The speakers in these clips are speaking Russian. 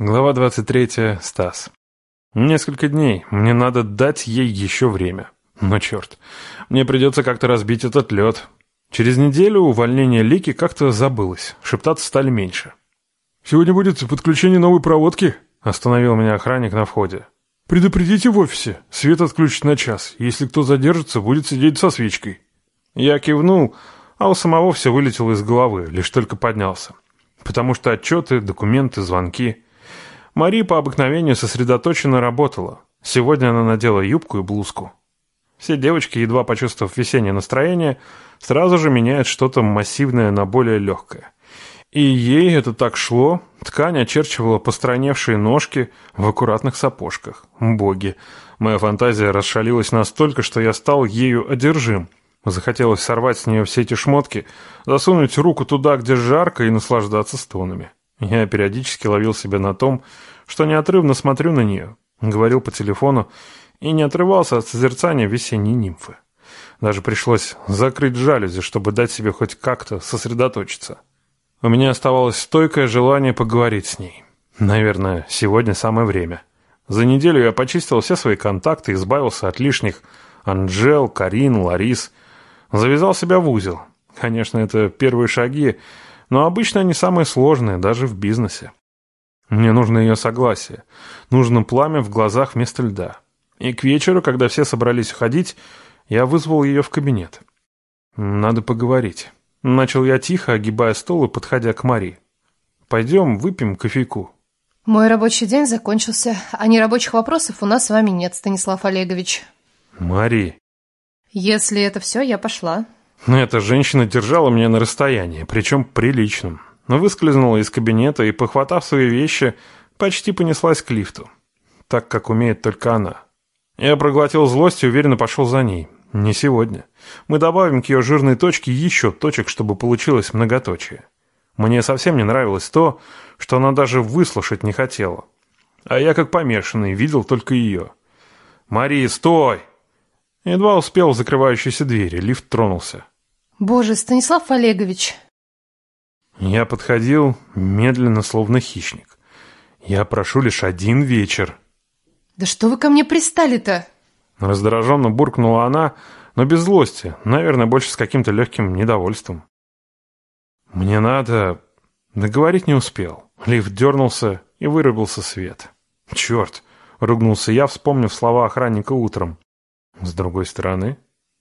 Глава 23. Стас. Несколько дней. Мне надо дать ей еще время. Но черт, мне придется как-то разбить этот лед. Через неделю увольнение Лики как-то забылось. Шептаться стали меньше. «Сегодня будет подключение новой проводки», — остановил меня охранник на входе. «Предупредите в офисе. Свет отключат на час. Если кто задержится, будет сидеть со свечкой». Я кивнул, а у самого все вылетело из головы, лишь только поднялся. Потому что отчеты, документы, звонки... Мари по обыкновению сосредоточенно работала. Сегодня она надела юбку и блузку. Все девочки, едва почувствовав весеннее настроение, сразу же меняют что-то массивное на более легкое. И ей это так шло. Ткань очерчивала постраневшие ножки в аккуратных сапожках. Боги! Моя фантазия расшалилась настолько, что я стал ею одержим. Захотелось сорвать с нее все эти шмотки, засунуть руку туда, где жарко, и наслаждаться стонами. Я периодически ловил себя на том, что неотрывно смотрю на нее, говорил по телефону и не отрывался от созерцания весенней нимфы. Даже пришлось закрыть жалюзи, чтобы дать себе хоть как-то сосредоточиться. У меня оставалось стойкое желание поговорить с ней. Наверное, сегодня самое время. За неделю я почистил все свои контакты, избавился от лишних Анжел, Карин, Ларис. Завязал себя в узел. Конечно, это первые шаги, но обычно они самые сложные, даже в бизнесе. Мне нужно ее согласие. Нужно пламя в глазах вместо льда. И к вечеру, когда все собрались уходить, я вызвал ее в кабинет. Надо поговорить. Начал я тихо, огибая стол и подходя к Мари. Пойдем выпьем кофейку. Мой рабочий день закончился, а нерабочих вопросов у нас с вами нет, Станислав Олегович. Мари. Если это все, я пошла. Эта женщина держала меня на расстоянии, причем приличном. Но выскользнула из кабинета и, похватав свои вещи, почти понеслась к лифту. Так, как умеет только она. Я проглотил злость и уверенно пошел за ней. Не сегодня. Мы добавим к ее жирной точке еще точек, чтобы получилось многоточие. Мне совсем не нравилось то, что она даже выслушать не хотела. А я, как помешанный, видел только ее. «Мария, стой!» Едва успел в закрывающейся двери, лифт тронулся. Боже, Станислав Олегович. Я подходил медленно, словно хищник. Я прошу лишь один вечер. Да что вы ко мне пристали-то? Раздраженно буркнула она, но без злости, наверное, больше с каким-то легким недовольством. Мне надо... Договорить не успел. Лифт дернулся и вырубился свет. Черт! Ругнулся я, вспомнив слова охранника утром. С другой стороны,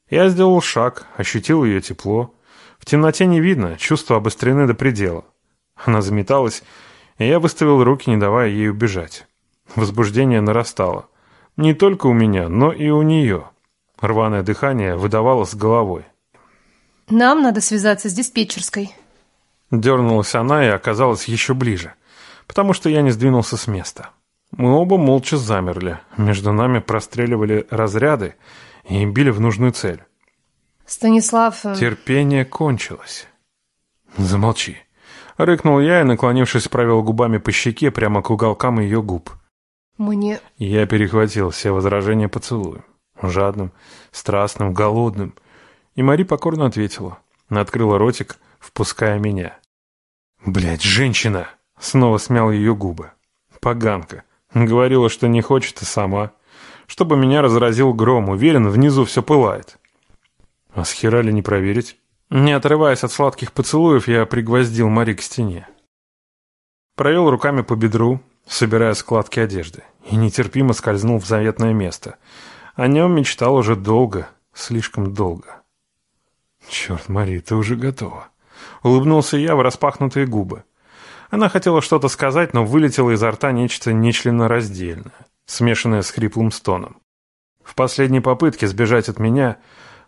я сделал шаг, ощутил ее тепло. В темноте не видно, чувства обострены до предела. Она заметалась, и я выставил руки, не давая ей убежать. Возбуждение нарастало. Не только у меня, но и у нее. Рваное дыхание выдавало с головой. «Нам надо связаться с диспетчерской». Дернулась она и оказалась еще ближе, потому что я не сдвинулся с места. Мы оба молча замерли. Между нами простреливали разряды и били в нужную цель. Станислав... Э, Терпение кончилось. Замолчи. Рыкнул я и, наклонившись, провел губами по щеке прямо к уголкам ее губ. Мне... Я перехватил все возражения поцелуем. Жадным, страстным, голодным. И Мари покорно ответила. Открыла ротик, впуская меня. Блять, женщина! Снова смял ее губы. Поганка. Говорила, что не хочет и сама. Чтобы меня разразил гром, уверен, внизу все пылает. А с хера ли не проверить? Не отрываясь от сладких поцелуев, я пригвоздил Мари к стене. Провел руками по бедру, собирая складки одежды, и нетерпимо скользнул в заветное место. О нем мечтал уже долго, слишком долго. «Черт, Мари, ты уже готова!» Улыбнулся я в распахнутые губы. Она хотела что-то сказать, но вылетело изо рта нечто нечленораздельное, смешанное с хриплым стоном. В последней попытке сбежать от меня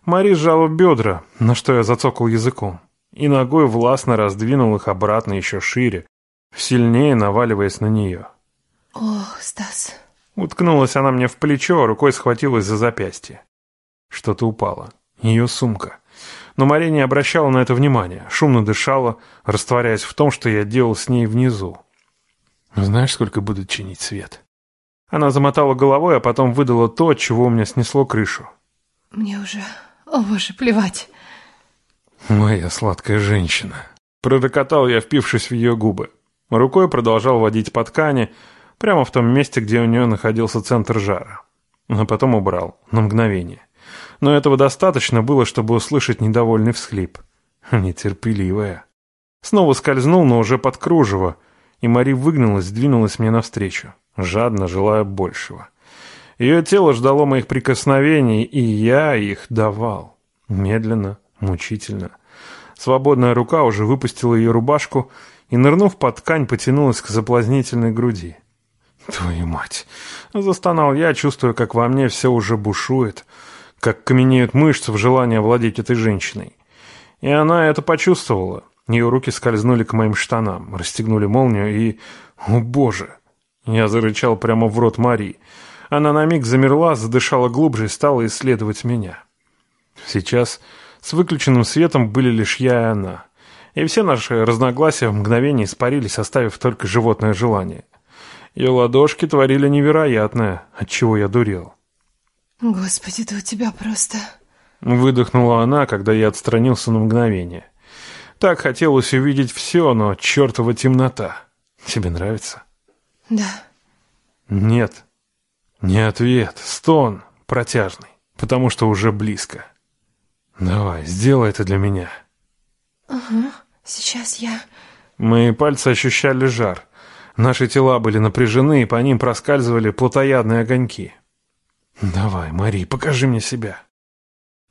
Мари сжала бедра, на что я зацокал языком, и ногой властно раздвинул их обратно еще шире, сильнее наваливаясь на нее. «Ох, Стас...» Уткнулась она мне в плечо, а рукой схватилась за запястье. Что-то упало. Ее сумка. Но Мария не обращала на это внимания, шумно дышала, растворяясь в том, что я делал с ней внизу. «Знаешь, сколько будет чинить свет?» Она замотала головой, а потом выдала то, от чего у меня снесло крышу. «Мне уже... О, боже, плевать!» «Моя сладкая женщина!» Пророкотал я, впившись в ее губы. Рукой продолжал водить по ткани, прямо в том месте, где у нее находился центр жара. А потом убрал, на мгновение. Но этого достаточно было, чтобы услышать недовольный всхлип. Нетерпеливая. Снова скользнул, но уже под кружево, и Мари выгнулась, двинулась мне навстречу, жадно желая большего. Ее тело ждало моих прикосновений, и я их давал. Медленно, мучительно. Свободная рука уже выпустила ее рубашку и, нырнув под ткань, потянулась к соблазнительной груди. «Твою мать!» — застонал я, чувствуя, как во мне все уже бушует, как каменеют мышцы в желании овладеть этой женщиной. И она это почувствовала. Ее руки скользнули к моим штанам, расстегнули молнию и... О, боже! Я зарычал прямо в рот Марии. Она на миг замерла, задышала глубже и стала исследовать меня. Сейчас с выключенным светом были лишь я и она. И все наши разногласия в мгновение испарились, оставив только животное желание. Ее ладошки творили невероятное, от чего я дурел. «Господи, да у тебя просто...» Выдохнула она, когда я отстранился на мгновение. Так хотелось увидеть все, но чертова темнота. Тебе нравится? Да. Нет. Не ответ. Стон. Протяжный. Потому что уже близко. Давай, сделай это для меня. Ага. Сейчас я... Мои пальцы ощущали жар. Наши тела были напряжены, и по ним проскальзывали плотоядные огоньки. «Давай, Мари, покажи мне себя».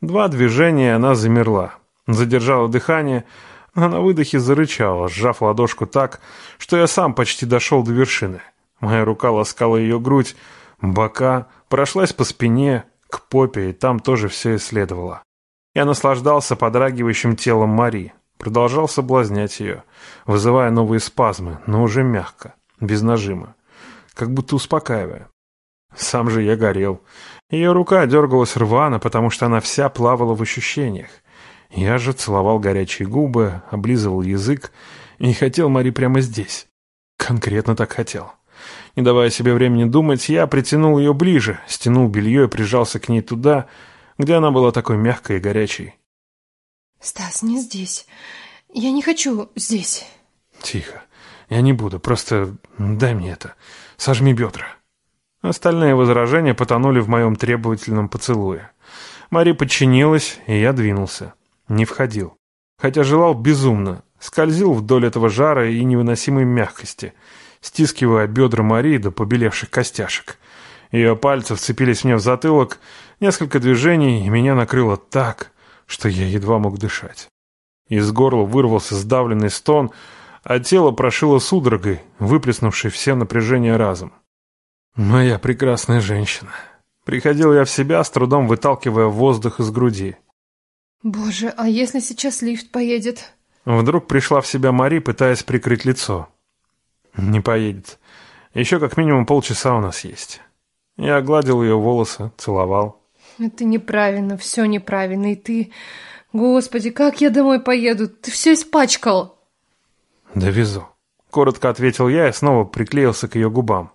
Два движения, она замерла. Задержала дыхание, а на выдохе зарычала, сжав ладошку так, что я сам почти дошел до вершины. Моя рука ласкала ее грудь, бока, прошлась по спине, к попе, и там тоже все исследовала. Я наслаждался подрагивающим телом Мари, продолжал соблазнять ее, вызывая новые спазмы, но уже мягко, без нажима, как будто успокаивая. Сам же я горел. Ее рука дергалась рвано, потому что она вся плавала в ощущениях. Я же целовал горячие губы, облизывал язык и хотел Мари прямо здесь. Конкретно так хотел. Не давая себе времени думать, я притянул ее ближе, стянул белье и прижался к ней туда, где она была такой мягкой и горячей. «Стас, не здесь. Я не хочу здесь». «Тихо. Я не буду. Просто дай мне это. Сожми бедра». Остальные возражения потонули в моем требовательном поцелуе. Мари подчинилась, и я двинулся. Не входил. Хотя желал безумно. Скользил вдоль этого жара и невыносимой мягкости, стискивая бедра Марии до побелевших костяшек. Ее пальцы вцепились мне в затылок, несколько движений, и меня накрыло так, что я едва мог дышать. Из горла вырвался сдавленный стон, а тело прошило судорогой, выплеснувшей все напряжение разом. Моя прекрасная женщина. Приходил я в себя, с трудом выталкивая воздух из груди. Боже, а если сейчас лифт поедет? Вдруг пришла в себя Мари, пытаясь прикрыть лицо. Не поедет. Еще как минимум полчаса у нас есть. Я гладил ее волосы, целовал. Это неправильно, все неправильно, и ты... Господи, как я домой поеду? Ты все испачкал. Довезу. Коротко ответил я и снова приклеился к ее губам.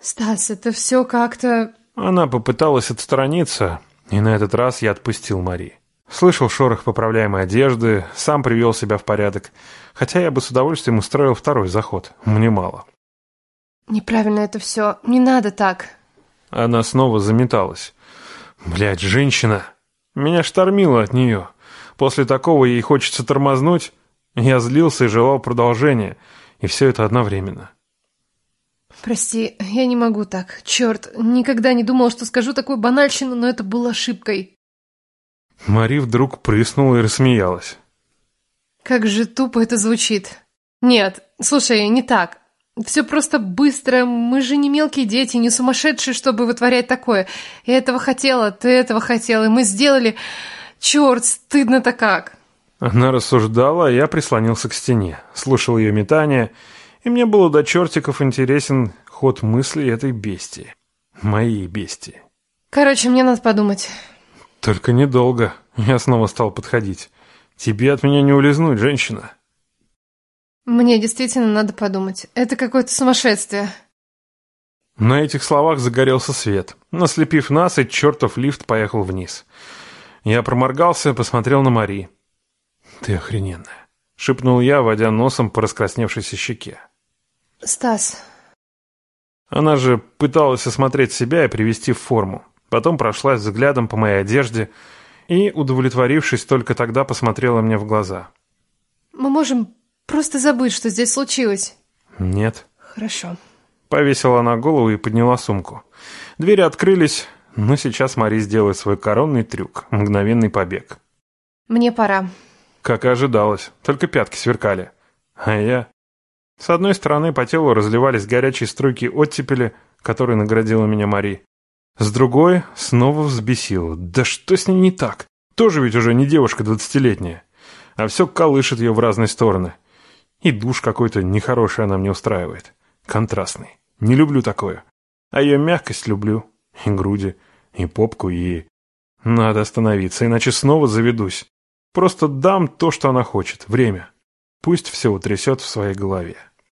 Стас, это все как-то... Она попыталась отстраниться, и на этот раз я отпустил Мари. Слышал шорох поправляемой одежды, сам привел себя в порядок, хотя я бы с удовольствием устроил второй заход, мне мало. Неправильно это все, не надо так. Она снова заметалась. Блядь, женщина! Меня штормило от нее. После такого ей хочется тормознуть. Я злился и желал продолжения, и все это одновременно. Прости, я не могу так. Черт, никогда не думал, что скажу такую банальщину, но это было ошибкой. Мари вдруг прыснула и рассмеялась. Как же тупо это звучит. Нет, слушай, не так. Все просто быстро. Мы же не мелкие дети, не сумасшедшие, чтобы вытворять такое. Я этого хотела, ты этого хотела, и мы сделали... Черт, стыдно-то как. Она рассуждала, а я прислонился к стене, слушал ее метание, и мне было до чертиков интересен ход мыслей этой бестии. Моей бестии. Короче, мне надо подумать. Только недолго. Я снова стал подходить. Тебе от меня не улизнуть, женщина. Мне действительно надо подумать. Это какое-то сумасшествие. На этих словах загорелся свет. Наслепив нас, и чертов лифт поехал вниз. Я проморгался, посмотрел на Мари. «Ты охрененная», — шепнул я, водя носом по раскрасневшейся щеке. Стас, Она же пыталась осмотреть себя и привести в форму. Потом прошлась взглядом по моей одежде и, удовлетворившись, только тогда посмотрела мне в глаза. мы можем просто забыть, что здесь случилось. «Нет». Хорошо. Повесила она голову и подняла сумку. Двери открылись, но сейчас Мари сделает свой коронный трюк — мгновенный побег. Мне пора. Как и ожидалось, только пятки сверкали. А я... С одной стороны по телу разливались горячие струйки оттепели, которые наградила меня Мари. С другой снова взбесила. Да что с ней не так? Тоже ведь уже не девушка двадцатилетняя. А все колышет ее в разные стороны. И душ какой-то нехороший она мне устраивает. Контрастный. Не люблю такое. А ее мягкость люблю. И груди, и попку, и... Надо остановиться, иначе снова заведусь. Просто дам то, что она хочет. Время. Пусть все утрясет в своей голове.